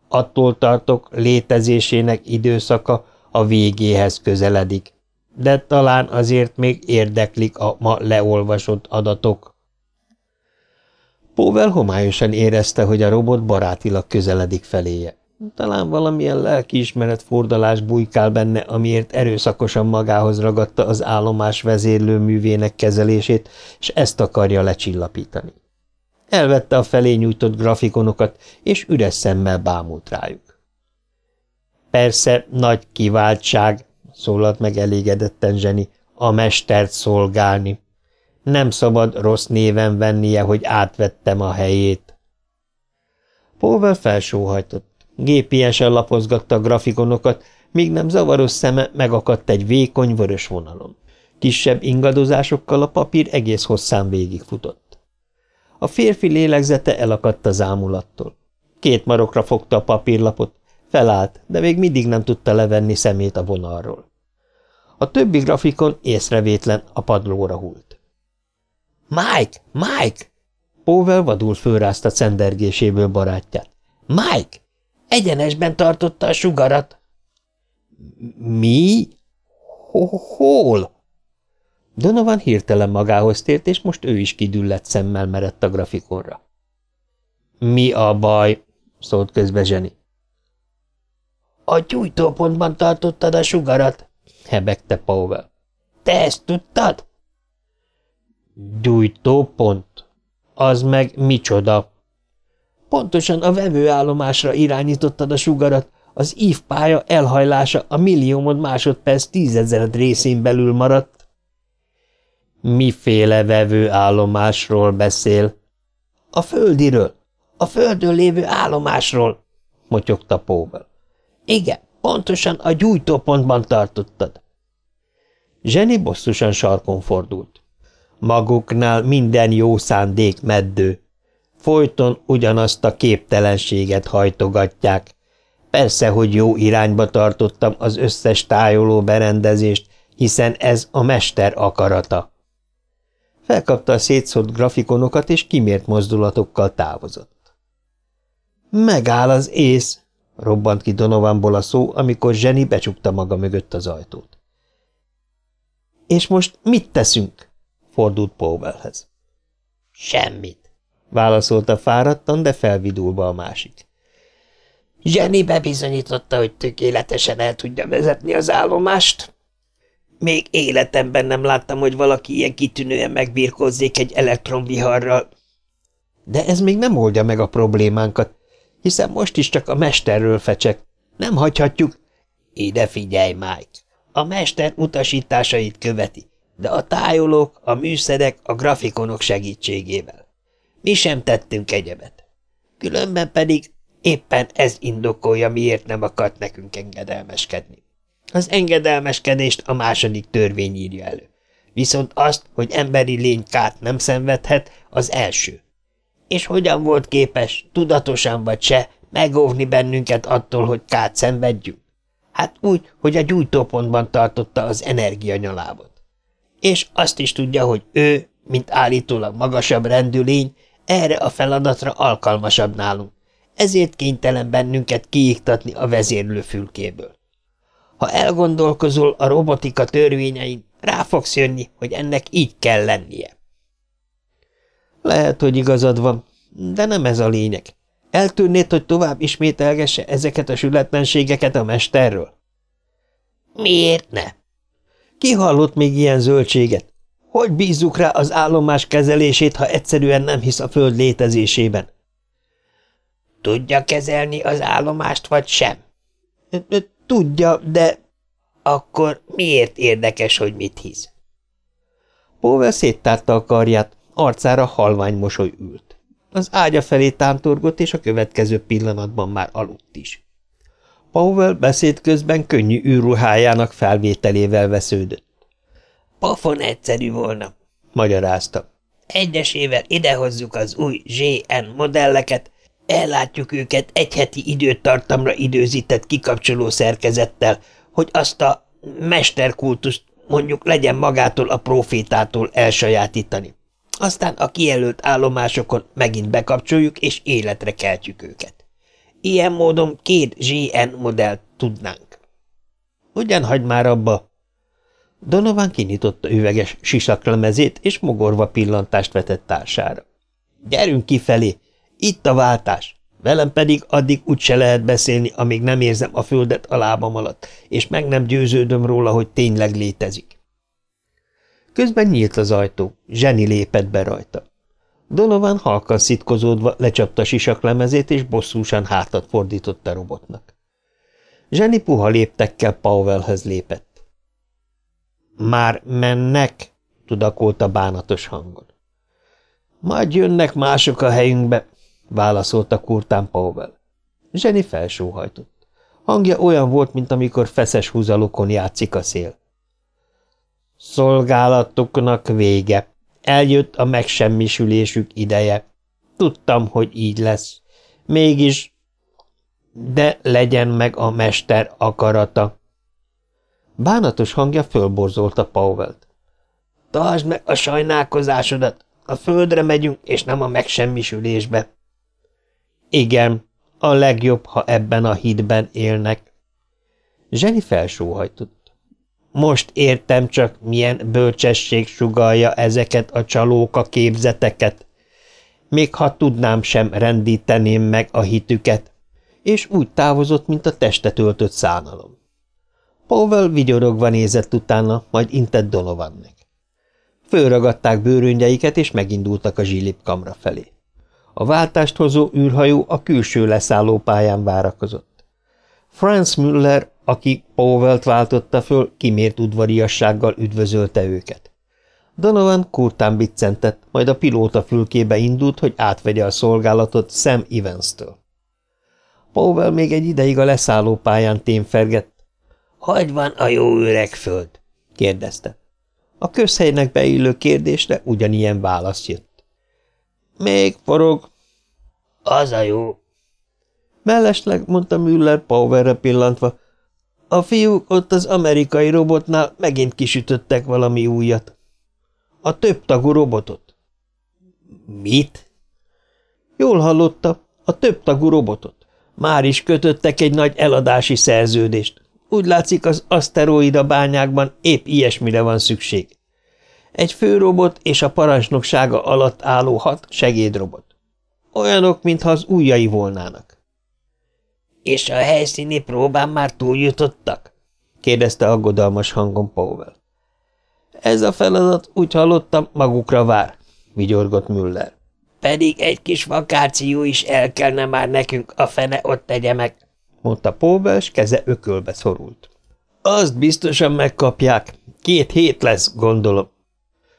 S1: Attól tartok, létezésének időszaka a végéhez közeledik de talán azért még érdeklik a ma leolvasott adatok. Póvel homályosan érezte, hogy a robot barátilag közeledik feléje. Talán valamilyen lelkiismeret fordalás bujkál benne, amiért erőszakosan magához ragadta az állomás vezérlőművének kezelését, és ezt akarja lecsillapítani. Elvette a felé nyújtott grafikonokat, és üres szemmel bámult rájuk. Persze nagy kiváltság, szólalt meg elégedetten Zseni, a mestert szolgálni. Nem szabad rossz néven vennie, hogy átvettem a helyét. Powell felsóhajtott. Gépiesen lapozgatta a grafikonokat, míg nem zavaros szeme megakadt egy vékony vörös vonalon. Kisebb ingadozásokkal a papír egész hosszán végigfutott. A férfi lélegzete elakadt az ámulattól. Két marokra fogta a papírlapot, felállt, de még mindig nem tudta levenni szemét a vonalról. A többi grafikon észrevétlen a padlóra hult. – Mike! Mike! Powell vadul fölrázta szendergéséből barátját. – Mike! Egyenesben tartotta a sugarat. – Mi? Hol? Donovan hirtelen magához tért, és most ő is kidüllett szemmel merett a grafikonra. – Mi a baj? – szólt közbe Zseni. – A gyújtópontban tartottad a sugarat – hebegte Powell. Te ezt tudtad? Gyújtópont. Az meg micsoda? Pontosan a vevőállomásra irányítottad a sugarat, az ívpálya elhajlása a milliómod másodperc tízezred részén belül maradt. Miféle vevőállomásról beszél? A földiről, a földön lévő állomásról, motyogta Powell. Igen, Pontosan a gyújtópontban tartottad. Zseni bosszusan sarkon fordult. Maguknál minden jó szándék meddő. Folyton ugyanazt a képtelenséget hajtogatják. Persze, hogy jó irányba tartottam az összes tájoló berendezést, hiszen ez a mester akarata. Felkapta a szétszott grafikonokat, és kimért mozdulatokkal távozott. Megáll az ész, robbant ki Donovanból a szó, amikor Zseni becsukta maga mögött az ajtót. És most mit teszünk? fordult Powellhez. Semmit, válaszolta fáradtan, de felvidulva a másik. Zseni bebizonyította, hogy tökéletesen el tudja vezetni az állomást. Még életemben nem láttam, hogy valaki ilyen kitűnően megbírkozzék egy elektronviharral. De ez még nem oldja meg a problémánkat, hiszen most is csak a mesterről fecsek. Nem hagyhatjuk. Ide figyelj, Mike! A mester utasításait követi, de a tájolók, a műszerek, a grafikonok segítségével. Mi sem tettünk egyebet. Különben pedig éppen ez indokolja, miért nem akart nekünk engedelmeskedni. Az engedelmeskedést a második törvény írja elő. Viszont azt, hogy emberi lény kárt nem szenvedhet, az első és hogyan volt képes, tudatosan vagy se, megóvni bennünket attól, hogy kát szenvedjünk?
S2: Hát úgy, hogy a gyújtópontban tartotta az energianyalábot. És azt is tudja, hogy ő, mint állítólag magasabb rendű lény, erre a feladatra alkalmasabb nálunk, ezért kénytelen bennünket kiiktatni a vezérlőfülkéből. Ha elgondolkozol a robotika törvényein, rá fogsz jönni, hogy ennek így kell lennie.
S1: Lehet, hogy igazad van, de nem ez a lényeg. Eltűnnéd, hogy tovább ismételgesse ezeket a sületlenségeket a mesterről?
S2: Miért ne?
S1: Ki hallott még ilyen zöldséget? Hogy bízzuk rá az állomás kezelését, ha egyszerűen nem hisz a föld létezésében?
S2: Tudja kezelni az állomást, vagy sem?
S1: Tudja, de...
S2: Akkor miért érdekes, hogy mit hisz?
S1: Póvel széttárta a karját, arcára halvány mosoly ült. Az ágya felé tántorgott, és a következő pillanatban már aludt is. Powell beszéd közben könnyű űrruhájának felvételével vesződött.
S2: Pofon egyszerű volna,
S1: magyarázta.
S2: Egyesével idehozzuk az új ZN modelleket, ellátjuk őket egy heti időtartamra időzített kikapcsoló szerkezettel, hogy azt a mesterkultust mondjuk legyen magától a profétától elsajátítani. Aztán a kijelölt állomásokon megint bekapcsoljuk, és életre keltjük őket. Ilyen módon két GN modellt tudnánk.
S1: Ugyan hagyd már abba! Donovan kinyitotta üveges sisaklemezét, és mogorva pillantást vetett társára. Gyerünk kifelé! Itt a váltás! Velem pedig addig úgyse lehet beszélni, amíg nem érzem a földet a lábam alatt, és meg nem győződöm róla, hogy tényleg létezik. Közben nyílt az ajtó, Zseni lépett be rajta. Donovan halkan szitkozódva lecsapta sisaklemezét, és bosszúsan hátat fordított a robotnak. Zseni puha léptekkel Powellhez lépett. – Már mennek? – tudakolta bánatos hangon. – Majd jönnek mások a helyünkbe – válaszolta kurtán Powell. Zseni felsóhajtott. Hangja olyan volt, mint amikor feszes húzalokon játszik a szél. – Szolgálatoknak vége – Eljött a megsemmisülésük ideje. Tudtam, hogy így lesz. Mégis, de legyen meg a mester akarata. Bánatos hangja fölborzolta Powell-t. Tartsd meg a sajnálkozásodat, a földre megyünk, és nem a megsemmisülésbe. Igen, a legjobb, ha ebben a hídben élnek. Zseni felsóhajtott. Most értem csak, milyen bölcsesség sugalja ezeket a csalóka képzeteket. Még ha tudnám sem, rendíteném meg a hitüket. És úgy távozott, mint a testet öltött szánalom. Powell vigyorogva nézett utána, majd intett Donovannek. Fölragadták bőröngyeiket, és megindultak a zsilipkamra felé. A váltást hozó űrhajó a külső leszállópályán várakozott. Franz Müller aki Powell-t váltotta föl, kimért udvariassággal üdvözölte őket. Donovan kurtán biccentett, majd a pilóta fülkébe indult, hogy átvegye a szolgálatot Sam Evans-től. Powell még egy ideig a leszálló pályán témfergett.
S2: – Hogy van a jó öreg föld? – kérdezte.
S1: A közhelynek beillő kérdésre ugyanilyen válasz jött. – Még forog.
S2: – Az a jó.
S1: Mellesleg, mondta Müller Powerre pillantva, a fiúk ott az amerikai robotnál megint kisütöttek valami újat. A több tagú robotot.
S2: Mit?
S1: Jól hallotta, a több tagú robotot. Már is kötöttek egy nagy eladási szerződést. Úgy látszik, az aszteroida bányákban épp ilyesmire van szükség. Egy főrobot és a parancsnoksága alatt álló hat segédrobot. Olyanok, mintha az ujjai volnának.
S2: És a helyszíni próbán már túljutottak?
S1: kérdezte aggodalmas hangon Powell. Ez a feladat, úgy hallottam, magukra vár, vigyorgott Müller.
S2: Pedig egy kis vakáció is el kellene már nekünk, a fene ott tegye meg,
S1: mondta Powell, s keze ökölbe szorult. Azt biztosan megkapják. Két hét lesz, gondolom.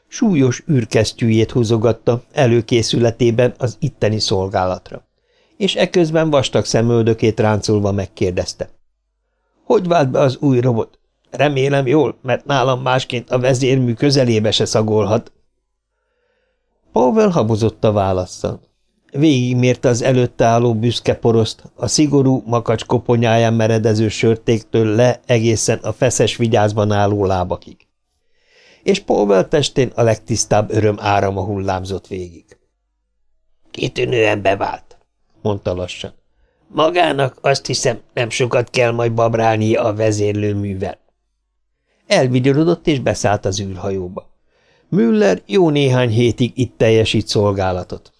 S1: Súlyos űrkesztyűjét húzogatta előkészületében az itteni szolgálatra és eközben vastag szemöldökét ráncolva megkérdezte. Hogy vált be az új robot? Remélem jól, mert nálam másként a vezérmű közelébe se szagolhat. Powell habozott a válaszsal. Végigmérte az előtte álló büszke poroszt, a szigorú, makacs koponyáján meredező sörtéktől le egészen a feszes vigyázban álló lábakig. És Powell testén a legtisztább öröm árama hullámzott végig.
S2: Kitűnően bevált, mondta lassan. Magának azt hiszem, nem sokat kell majd babrálnia a vezérlőművel.
S1: Elvigyorodott és beszállt az űrhajóba. Müller jó néhány hétig itt teljesít szolgálatot.